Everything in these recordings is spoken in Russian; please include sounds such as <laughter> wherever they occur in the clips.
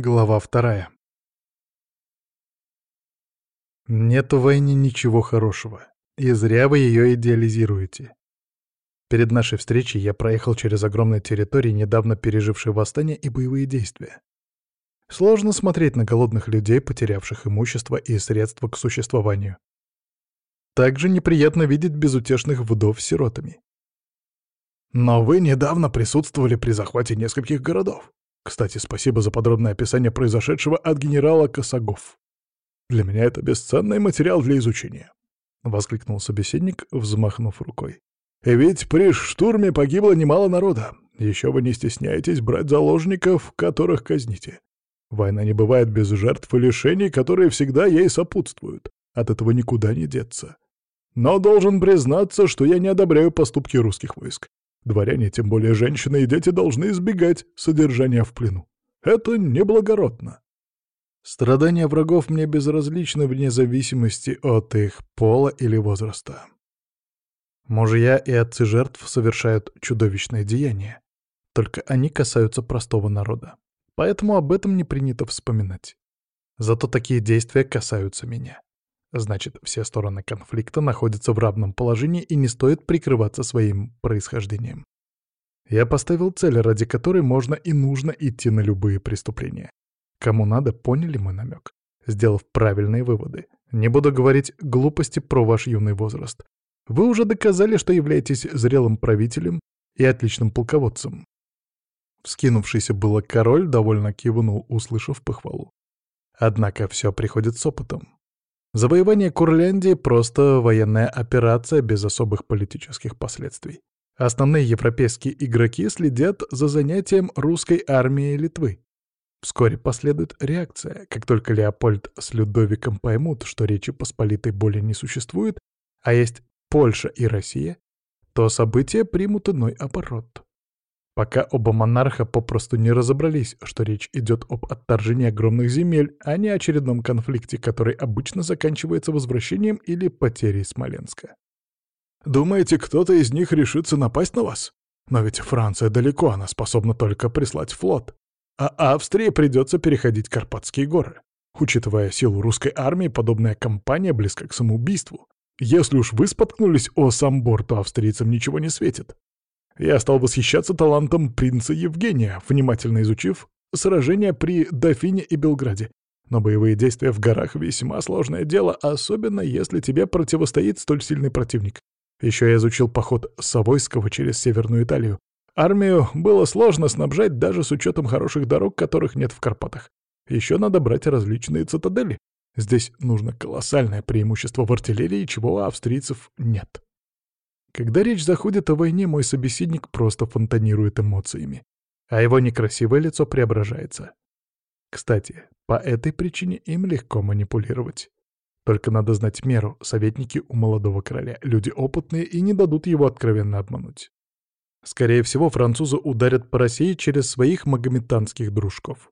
Глава вторая. Нет в войне ничего хорошего, и зря вы ее идеализируете. Перед нашей встречей я проехал через огромные территории, недавно пережившие восстание и боевые действия. Сложно смотреть на голодных людей, потерявших имущество и средства к существованию. Также неприятно видеть безутешных вдов сиротами. Но вы недавно присутствовали при захвате нескольких городов. Кстати, спасибо за подробное описание произошедшего от генерала Косогов. Для меня это бесценный материал для изучения. — воскликнул собеседник, взмахнув рукой. «И ведь при штурме погибло немало народа. Еще вы не стесняетесь брать заложников, которых казните. Война не бывает без жертв и лишений, которые всегда ей сопутствуют. От этого никуда не деться. Но должен признаться, что я не одобряю поступки русских войск. Дворяне, тем более женщины и дети, должны избегать содержания в плену. Это неблагородно. Страдания врагов мне безразличны вне зависимости от их пола или возраста. Мужья и отцы жертв совершают чудовищные деяния. Только они касаются простого народа. Поэтому об этом не принято вспоминать. Зато такие действия касаются меня. Значит, все стороны конфликта находятся в равном положении и не стоит прикрываться своим происхождением. Я поставил цель, ради которой можно и нужно идти на любые преступления. Кому надо, поняли мой намек, сделав правильные выводы. Не буду говорить глупости про ваш юный возраст. Вы уже доказали, что являетесь зрелым правителем и отличным полководцем. Вскинувшийся было король довольно кивнул, услышав похвалу. Однако все приходит с опытом. Завоевание Курляндии — просто военная операция без особых политических последствий. Основные европейские игроки следят за занятием русской армии Литвы. Вскоре последует реакция, как только Леопольд с Людовиком поймут, что Речи Посполитой более не существует, а есть Польша и Россия, то события примут иной оборот. Пока оба монарха попросту не разобрались, что речь идет об отторжении огромных земель, а не очередном конфликте, который обычно заканчивается возвращением или потерей Смоленска. «Думаете, кто-то из них решится напасть на вас? Но ведь Франция далеко, она способна только прислать флот. А Австрии придется переходить Карпатские горы. Учитывая силу русской армии, подобная кампания близка к самоубийству. Если уж вы споткнулись о сам то австрийцам ничего не светит. Я стал восхищаться талантом принца Евгения, внимательно изучив сражения при Дофине и Белграде. Но боевые действия в горах — весьма сложное дело, особенно если тебе противостоит столь сильный противник. Еще я изучил поход Савойского через Северную Италию. Армию было сложно снабжать даже с учетом хороших дорог, которых нет в Карпатах. Еще надо брать различные цитадели. Здесь нужно колоссальное преимущество в артиллерии, чего у австрийцев нет. Когда речь заходит о войне, мой собеседник просто фонтанирует эмоциями, а его некрасивое лицо преображается. Кстати, по этой причине им легко манипулировать. Только надо знать меру, советники у молодого короля, люди опытные и не дадут его откровенно обмануть. Скорее всего, французы ударят по России через своих магометанских дружков.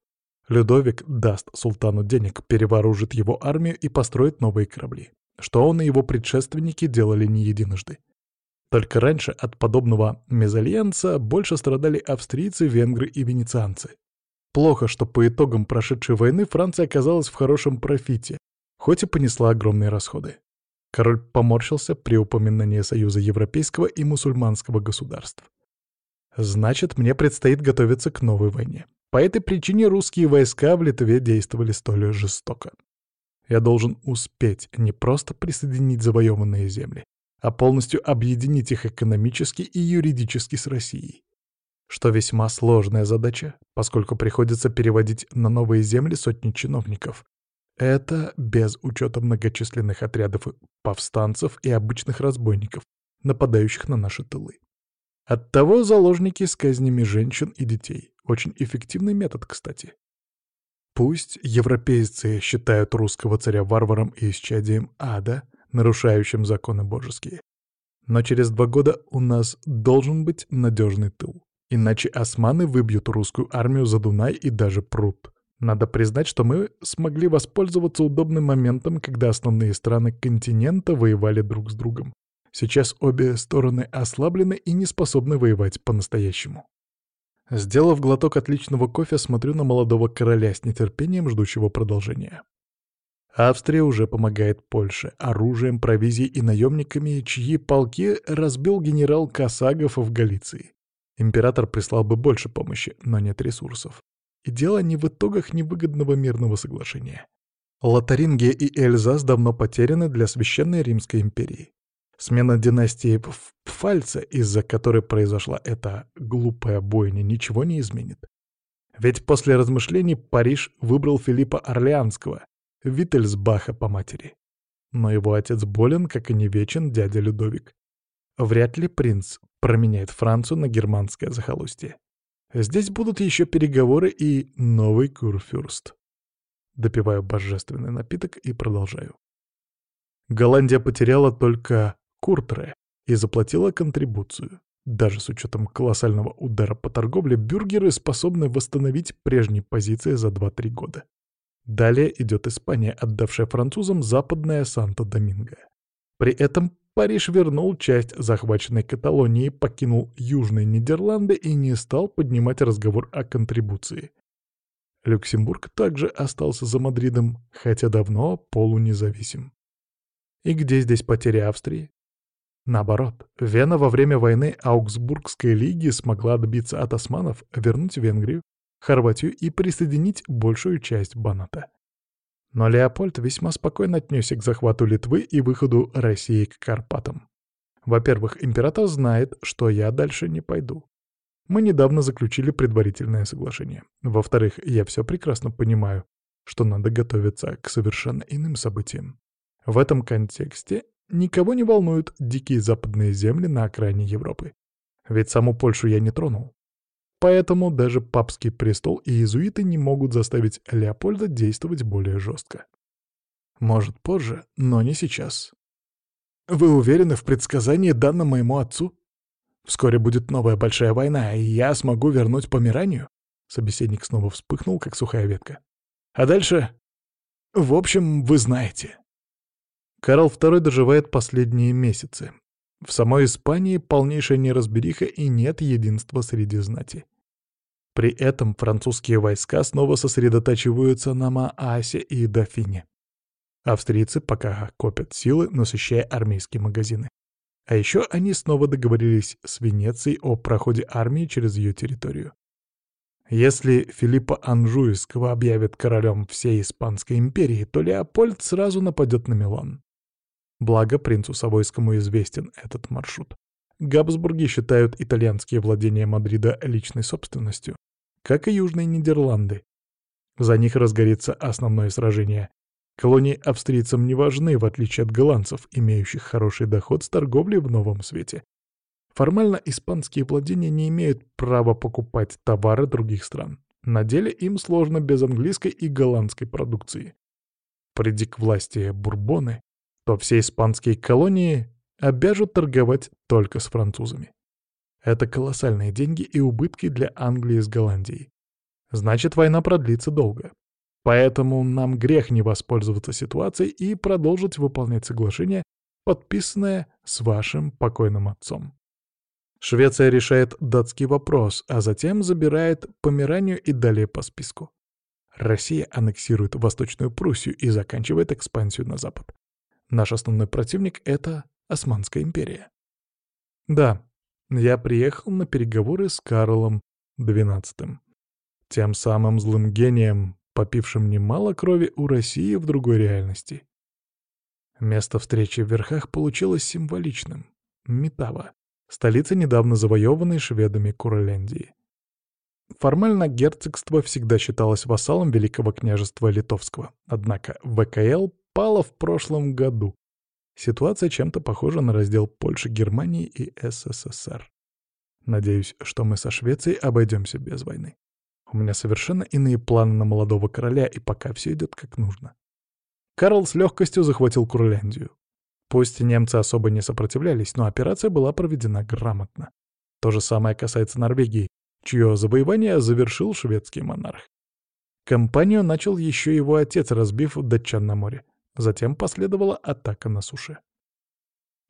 Людовик даст султану денег, перевооружит его армию и построит новые корабли, что он и его предшественники делали не единожды. Только раньше от подобного мезальянса больше страдали австрийцы, венгры и венецианцы. Плохо, что по итогам прошедшей войны Франция оказалась в хорошем профите, хоть и понесла огромные расходы. Король поморщился при упоминании союза европейского и мусульманского государств. Значит, мне предстоит готовиться к новой войне. По этой причине русские войска в Литве действовали столь жестоко. Я должен успеть не просто присоединить завоеванные земли, а полностью объединить их экономически и юридически с Россией. Что весьма сложная задача, поскольку приходится переводить на новые земли сотни чиновников. Это без учета многочисленных отрядов повстанцев и обычных разбойников, нападающих на наши тылы. Оттого заложники с казнями женщин и детей. Очень эффективный метод, кстати. Пусть европейцы считают русского царя варваром и исчадием ада — нарушающим законы божеские. Но через два года у нас должен быть надежный тыл. Иначе османы выбьют русскую армию за Дунай и даже пруд. Надо признать, что мы смогли воспользоваться удобным моментом, когда основные страны континента воевали друг с другом. Сейчас обе стороны ослаблены и не способны воевать по-настоящему. Сделав глоток отличного кофе, смотрю на молодого короля с нетерпением, ждущего продолжения. Австрия уже помогает Польше оружием, провизией и наемниками, чьи полки разбил генерал Косагов в Галиции. Император прислал бы больше помощи, но нет ресурсов. И дело не в итогах невыгодного мирного соглашения. Лотарингия и Эльзас давно потеряны для Священной Римской империи. Смена династии в Пфальце, из-за которой произошла эта глупая бойня, ничего не изменит. Ведь после размышлений Париж выбрал Филиппа Орлеанского, Виттельсбаха по матери. Но его отец болен, как и не вечен дядя Людовик. Вряд ли принц променяет Францию на германское захолустье. Здесь будут еще переговоры и новый курфюрст. Допиваю божественный напиток и продолжаю. Голландия потеряла только Куртре и заплатила контрибуцию. Даже с учетом колоссального удара по торговле, бюргеры способны восстановить прежние позиции за 2-3 года. Далее идет Испания, отдавшая французам западное Санто-Доминго. При этом Париж вернул часть захваченной Каталонии, покинул Южные Нидерланды и не стал поднимать разговор о контрибуции. Люксембург также остался за Мадридом, хотя давно полунезависим. И где здесь потеря Австрии? Наоборот, Вена во время войны Аугсбургской лиги смогла добиться от османов вернуть Венгрию, Хорватию и присоединить большую часть Баната. Но Леопольд весьма спокойно отнесся к захвату Литвы и выходу России к Карпатам. Во-первых, император знает, что я дальше не пойду. Мы недавно заключили предварительное соглашение. Во-вторых, я все прекрасно понимаю, что надо готовиться к совершенно иным событиям. В этом контексте Никого не волнуют дикие западные земли на окраине Европы. Ведь саму Польшу я не тронул. Поэтому даже папский престол и иезуиты не могут заставить Леопольда действовать более жестко. Может, позже, но не сейчас. Вы уверены в предсказании, данном моему отцу? Вскоре будет новая большая война, и я смогу вернуть Померанию? Собеседник снова вспыхнул, как сухая ветка. А дальше... В общем, вы знаете. Карл II доживает последние месяцы. В самой Испании полнейшая неразбериха и нет единства среди знати. При этом французские войска снова сосредотачиваются на Маасе и Дофине. Австрийцы пока копят силы, насыщая армейские магазины. А еще они снова договорились с Венецией о проходе армии через ее территорию. Если Филиппа Анжуйского объявят королем всей Испанской империи, то Леопольд сразу нападет на Милан. Благо принцу Савойскому известен этот маршрут. Габсбурги считают итальянские владения Мадрида личной собственностью, как и Южные Нидерланды. За них разгорится основное сражение. Колонии австрийцам не важны, в отличие от голландцев, имеющих хороший доход с торговлей в новом свете. Формально испанские владения не имеют права покупать товары других стран. На деле им сложно без английской и голландской продукции. Приди к власти бурбоны, то все испанские колонии обяжут торговать только с французами. Это колоссальные деньги и убытки для Англии с Голландией. Значит, война продлится долго. Поэтому нам грех не воспользоваться ситуацией и продолжить выполнять соглашение, подписанное с вашим покойным отцом. Швеция решает датский вопрос, а затем забирает Померанию и далее по списку. Россия аннексирует Восточную Пруссию и заканчивает экспансию на запад. Наш основной противник — это Османская империя. Да, я приехал на переговоры с Карлом XII, тем самым злым гением, попившим немало крови у России в другой реальности. Место встречи в верхах получилось символичным — Метава, столица недавно завоеванной шведами Курляндии. Формально герцогство всегда считалось вассалом Великого княжества Литовского, однако ВКЛ пала в прошлом году. Ситуация чем-то похожа на раздел Польши, Германии и СССР. Надеюсь, что мы со Швецией обойдемся без войны. У меня совершенно иные планы на молодого короля, и пока все идет как нужно. Карл с легкостью захватил Курляндию. Пусть немцы особо не сопротивлялись, но операция была проведена грамотно. То же самое касается Норвегии, чье завоевание завершил шведский монарх. Компанию начал еще его отец, разбив датчан на море. Затем последовала атака на суше.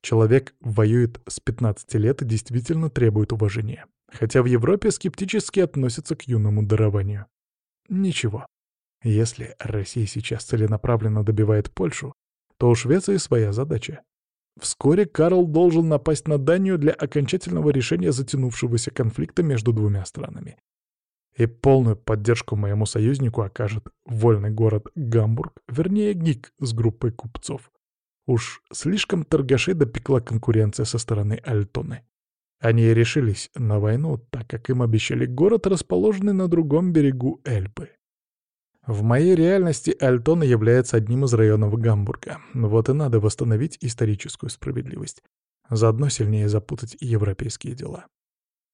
Человек воюет с 15 лет и действительно требует уважения. Хотя в Европе скептически относятся к юному дарованию. Ничего. Если Россия сейчас целенаправленно добивает Польшу, то у Швеции своя задача. Вскоре Карл должен напасть на Данию для окончательного решения затянувшегося конфликта между двумя странами. И полную поддержку моему союзнику окажет вольный город Гамбург, вернее ГИК с группой купцов. Уж слишком торгашей допекла конкуренция со стороны Альтоны. Они и решились на войну, так как им обещали город, расположенный на другом берегу Эльбы. В моей реальности Альтона является одним из районов Гамбурга. Вот и надо восстановить историческую справедливость. Заодно сильнее запутать европейские дела.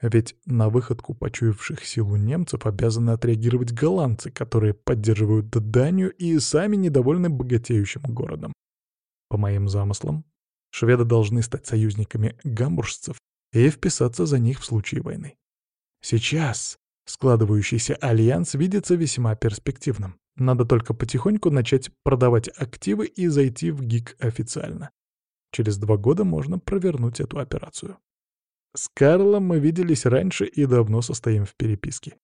Ведь на выходку почуявших силу немцев обязаны отреагировать голландцы, которые поддерживают Данию и сами недовольны богатеющим городом. По моим замыслам, шведы должны стать союзниками гамбуржцев и вписаться за них в случае войны. Сейчас Складывающийся альянс видится весьма перспективным. Надо только потихоньку начать продавать активы и зайти в ГИК официально. Через два года можно провернуть эту операцию. С Карлом мы виделись раньше и давно состоим в переписке.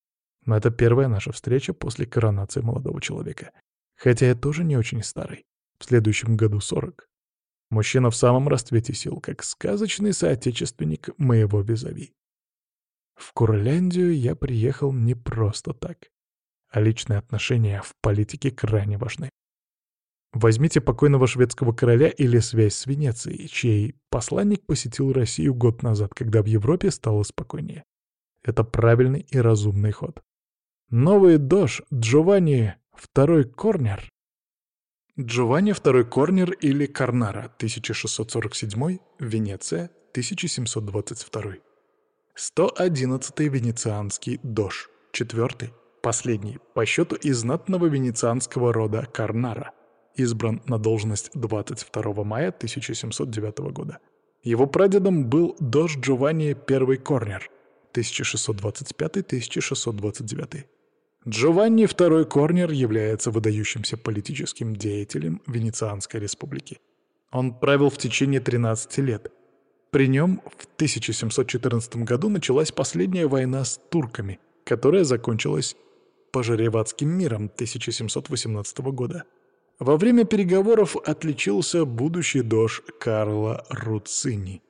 Но это первая наша встреча после коронации молодого человека. Хотя я тоже не очень старый. В следующем году 40. Мужчина в самом расцвете сил, как сказочный соотечественник моего визави. В Курляндию я приехал не просто так, а личные отношения в политике крайне важны. Возьмите покойного шведского короля или связь с Венецией, чей посланник посетил Россию год назад, когда в Европе стало спокойнее. Это правильный и разумный ход. Новый дож Джованни II Корнер. Джованни II Корнер или Карнара, 1647, Венеция, 1722. 111-й венецианский дож, четвертый, последний, по счету из знатного венецианского рода Карнара, избран на должность 22 мая 1709 года. Его прадедом был дож Джованни I Корнер, 1625-1629. Джованни II Корнер является выдающимся политическим деятелем Венецианской республики. Он правил в течение 13 лет – при нем в 1714 году началась последняя война с турками, которая закончилась Пожареватским миром 1718 года. Во время переговоров отличился будущий дож Карла Руцини.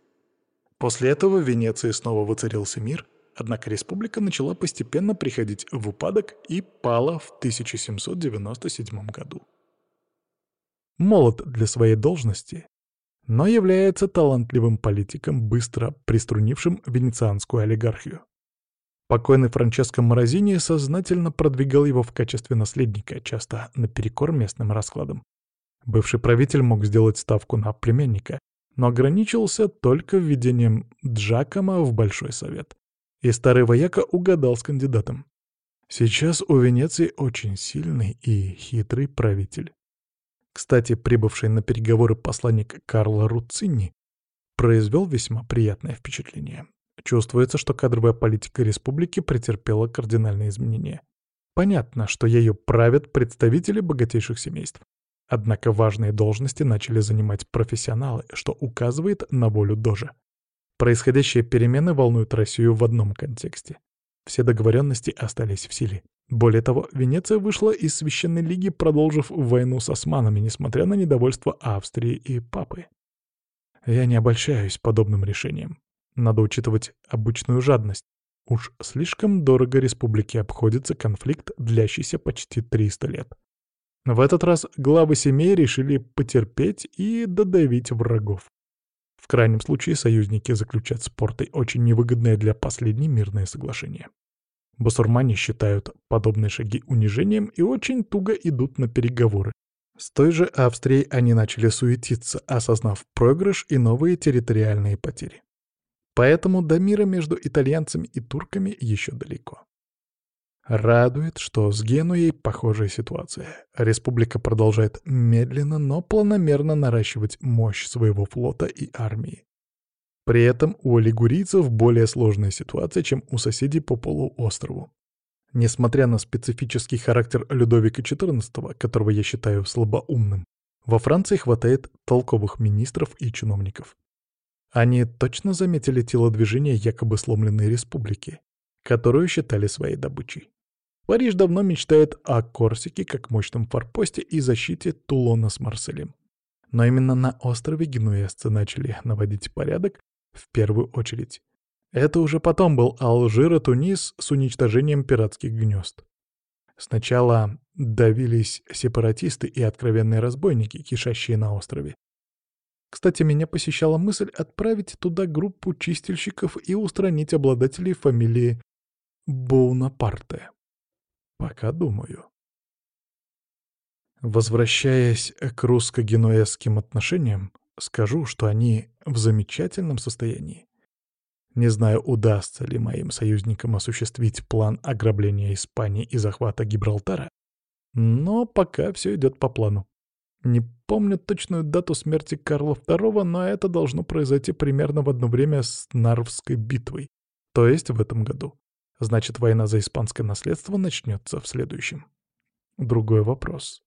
После этого в Венеции снова воцарился мир, однако республика начала постепенно приходить в упадок и пала в 1797 году. Молод для своей должности, но является талантливым политиком, быстро приструнившим венецианскую олигархию. Покойный Франческо Морозини сознательно продвигал его в качестве наследника, часто наперекор местным раскладам. Бывший правитель мог сделать ставку на племянника, но ограничился только введением Джакома в Большой Совет. И старый вояка угадал с кандидатом. Сейчас у Венеции очень сильный и хитрый правитель. Кстати, прибывший на переговоры посланник Карла Руцинни произвел весьма приятное впечатление. Чувствуется, что кадровая политика республики претерпела кардинальные изменения. Понятно, что ею правят представители богатейших семейств. Однако важные должности начали занимать профессионалы, что указывает на волю Дожа. Происходящие перемены волнуют Россию в одном контексте. Все договоренности остались в силе. Более того, Венеция вышла из Священной Лиги, продолжив войну с османами, несмотря на недовольство Австрии и Папы. Я не обольщаюсь подобным решением. Надо учитывать обычную жадность. Уж слишком дорого республике обходится конфликт, длящийся почти 300 лет. В этот раз главы семей решили потерпеть и додавить врагов. В крайнем случае союзники заключат с Портой очень невыгодное для последней мирное соглашение. Басурмане считают подобные шаги унижением и очень туго идут на переговоры. С той же Австрией они начали суетиться, осознав проигрыш и новые территориальные потери. Поэтому до мира между итальянцами и турками еще далеко. Радует, что с Генуей похожая ситуация. Республика продолжает медленно, но планомерно наращивать мощь своего флота и армии. При этом у лигурийцев более сложная ситуация, чем у соседей по полуострову. Несмотря на специфический характер Людовика XIV, которого я считаю слабоумным, во Франции хватает толковых министров и чиновников. Они точно заметили телодвижение якобы сломленной республики, которую считали своей добычей. Париж давно мечтает о Корсике как мощном форпосте и защите Тулона с Марселем. Но именно на острове генуэзцы начали наводить порядок в первую очередь. Это уже потом был Алжир и Тунис с уничтожением пиратских гнезд. Сначала давились сепаратисты и откровенные разбойники, кишащие на острове. Кстати, меня посещала мысль отправить туда группу чистильщиков и устранить обладателей фамилии Боунапарте. Пока думаю. Возвращаясь к русско-генуэзским отношениям, скажу, что они в замечательном состоянии. Не знаю, удастся ли моим союзникам осуществить план ограбления Испании и захвата Гибралтара, но пока все идет по плану. Не помню точную дату смерти Карла II, но это должно произойти примерно в одно время с Нарвской битвой, то есть в этом году. Значит, война за испанское наследство начнется в следующем. Другой вопрос.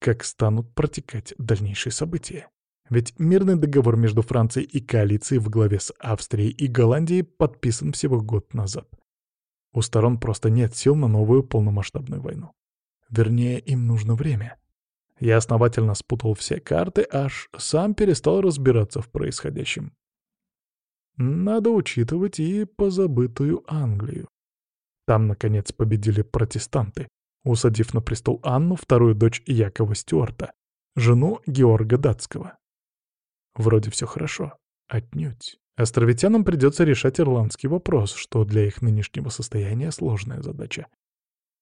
Как станут протекать дальнейшие события? Ведь мирный договор между Францией и коалицией в главе с Австрией и Голландией подписан всего год назад. У сторон просто нет сил на новую полномасштабную войну. Вернее, им нужно время. Я основательно спутал все карты, аж сам перестал разбираться в происходящем. Надо учитывать и позабытую Англию. Там, наконец, победили протестанты, усадив на престол Анну, вторую дочь Якова Стюарта, жену Георга Датского. Вроде все хорошо. Отнюдь. Островитянам придется решать ирландский вопрос, что для их нынешнего состояния сложная задача.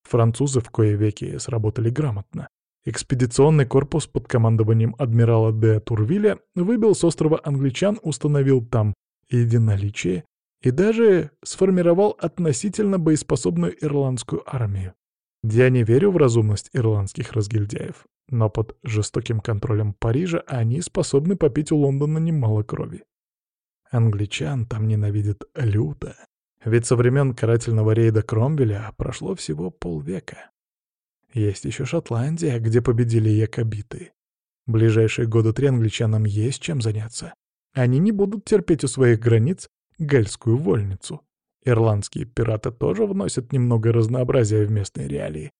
Французы в кое веки сработали грамотно. Экспедиционный корпус под командованием адмирала де Турвиля выбил с острова англичан, установил там единоличие и даже сформировал относительно боеспособную ирландскую армию. Я не верю в разумность ирландских разгильдяев, но под жестоким контролем Парижа они способны попить у Лондона немало крови. Англичан там ненавидят люто, ведь со времен карательного рейда Кромвеля прошло всего полвека. Есть еще Шотландия, где победили якобиты. Ближайшие годы три англичанам есть чем заняться. Они не будут терпеть у своих границ гальскую вольницу. Ирландские пираты тоже вносят немного разнообразия в местные реалии.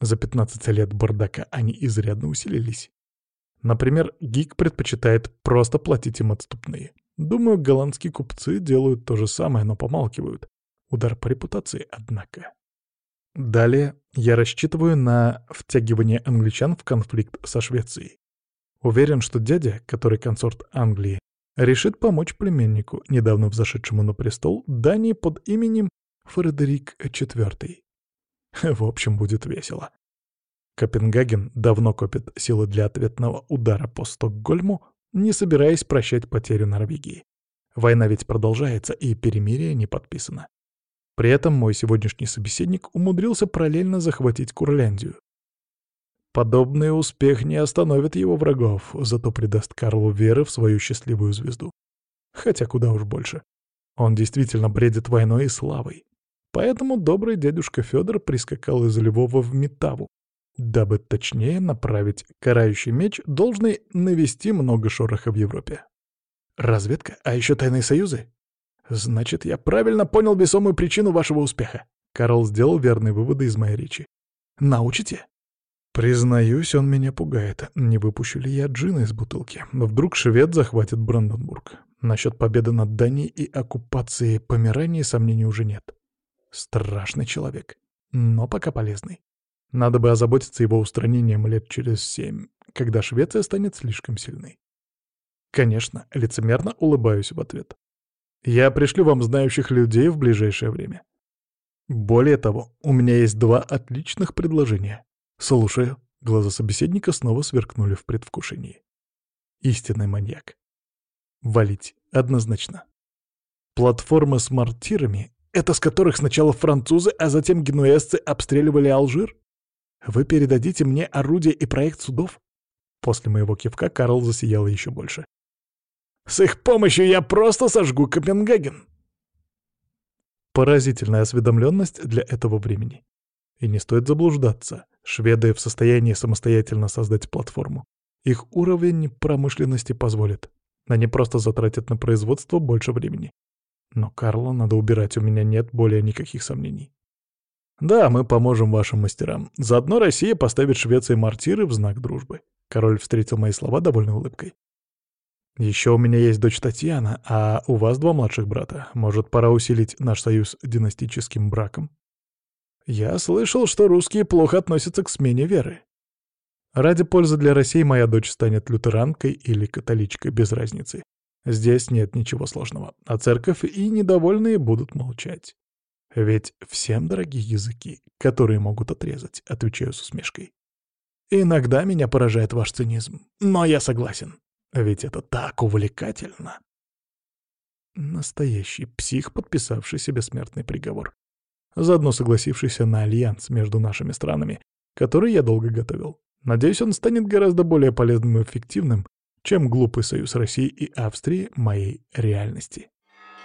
За 15 лет бардака они изрядно усилились. Например, Гик предпочитает просто платить им отступные. Думаю, голландские купцы делают то же самое, но помалкивают. Удар по репутации, однако. Далее я рассчитываю на втягивание англичан в конфликт со Швецией. Уверен, что дядя, который консорт Англии, решит помочь племеннику, недавно взошедшему на престол Дании под именем Фредерик IV. <laughs> В общем, будет весело. Копенгаген давно копит силы для ответного удара по Стокгольму, не собираясь прощать потерю Норвегии. Война ведь продолжается, и перемирие не подписано. При этом мой сегодняшний собеседник умудрился параллельно захватить Курляндию. Подобный успех не остановит его врагов, зато придаст Карлу веры в свою счастливую звезду. Хотя куда уж больше. Он действительно бредит войной и славой. Поэтому добрый дядюшка Федор прискакал из Львова в Метаву, дабы точнее направить карающий меч, должный навести много шороха в Европе. Разведка? А еще тайные союзы? Значит, я правильно понял весомую причину вашего успеха. Карл сделал верные выводы из моей речи. Научите? Признаюсь, он меня пугает. Не выпущу ли я джина из бутылки? Вдруг швед захватит Бранденбург. Насчет победы над Данией и оккупации Померании сомнений уже нет. Страшный человек, но пока полезный. Надо бы озаботиться его устранением лет через семь, когда Швеция станет слишком сильной. Конечно, лицемерно улыбаюсь в ответ. Я пришлю вам знающих людей в ближайшее время. Более того, у меня есть два отличных предложения. «Слушаю». Глаза собеседника снова сверкнули в предвкушении. Истинный маньяк. Валить. Однозначно. Платформа с мортирами — это с которых сначала французы, а затем генуэзцы обстреливали Алжир? Вы передадите мне орудие и проект судов? После моего кивка Карл засиял еще больше. «С их помощью я просто сожгу Копенгаген!» Поразительная осведомленность для этого времени. И не стоит заблуждаться. Шведы в состоянии самостоятельно создать платформу. Их уровень промышленности позволит. Они просто затратят на производство больше времени. Но Карла надо убирать, у меня нет более никаких сомнений. Да, мы поможем вашим мастерам. Заодно Россия поставит Швеции мортиры в знак дружбы. Король встретил мои слова довольной улыбкой. Еще у меня есть дочь Татьяна, а у вас два младших брата. Может, пора усилить наш союз династическим браком? Я слышал, что русские плохо относятся к смене веры. Ради пользы для России моя дочь станет лютеранкой или католичкой, без разницы. Здесь нет ничего сложного, а церковь и недовольные будут молчать. Ведь всем дорогие языки, которые могут отрезать, отвечаю с усмешкой. Иногда меня поражает ваш цинизм, но я согласен. Ведь это так увлекательно. Настоящий псих, подписавший себе смертный приговор. Заодно согласившийся на альянс между нашими странами, который я долго готовил. Надеюсь, он станет гораздо более полезным и эффективным, чем глупый союз России и Австрии моей реальности.